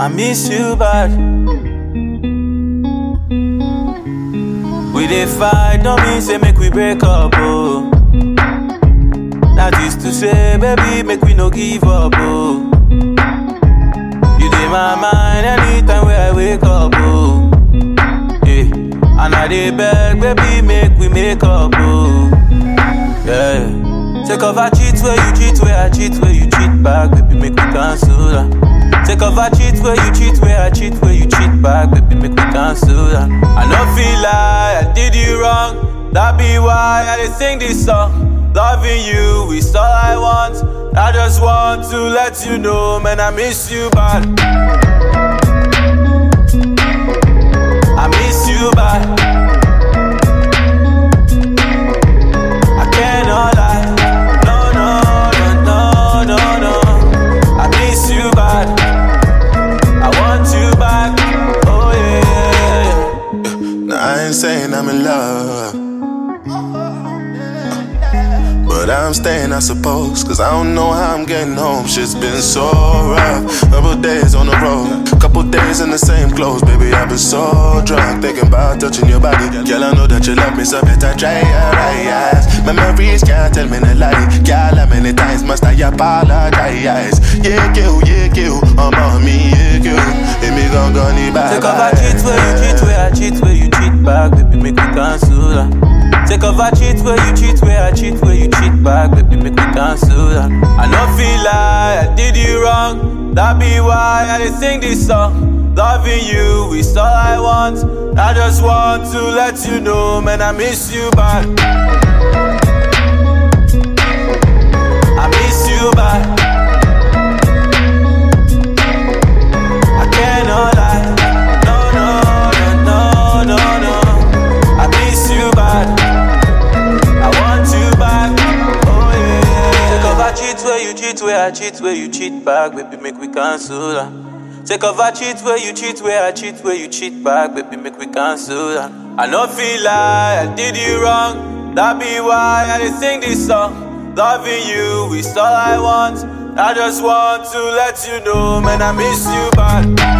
I miss you bad. We dey fight, don't mean say make we break up, oh. That is to say, baby, make we no give up, oh. You dey my mind anytime where I wake up, oh. Yeah, and I dey beg, baby, make we make up, oh. Yeah. Take off I cheat where you cheat, where I cheat, where you cheat back, baby, make we cancel that. Take off I cheat where you cheat, where I cheat, where you cheat back, baby, make we cancel that. I no feel like I did you wrong, that be why I dey sing this song. Loving you is all I want. I just want to let you know, man, I miss you bad. Ain't saying I'm in love. But I'm staying, I suppose. Cause I don't know how I'm getting home. Shit's been so rough. Couple days on the road. Couple days in the same clothes. Baby, I've been so drunk. Thinking about touching your body. Girl, I know that you love me, so better try your eyes. My memories can't tell me no lie. Girl, how many times must I apologize? Yeah, kill, yeah, kill. I'm on me, yeah, kill. Let me gon' go need bye. Take off I cheat where you cheat, where I cheat, where back, baby, make me cancel that. Take off I cheat where you cheat, where I cheat, where you cheat back, baby, make me cancel that. I no feel like I did you wrong, that be why I dey sing this song. Loving you is all I want. I just want to let you know, man, I miss you bad. You cheat, where I cheat, where you cheat back, baby, make we cancel. Take off I cheat where you cheat, where I cheat, where you cheat back, baby, make we cancel that. I no feel like I did you wrong. That be why I dey sing this song. Loving you is all I want. I just want to let you know, man, I miss you bad.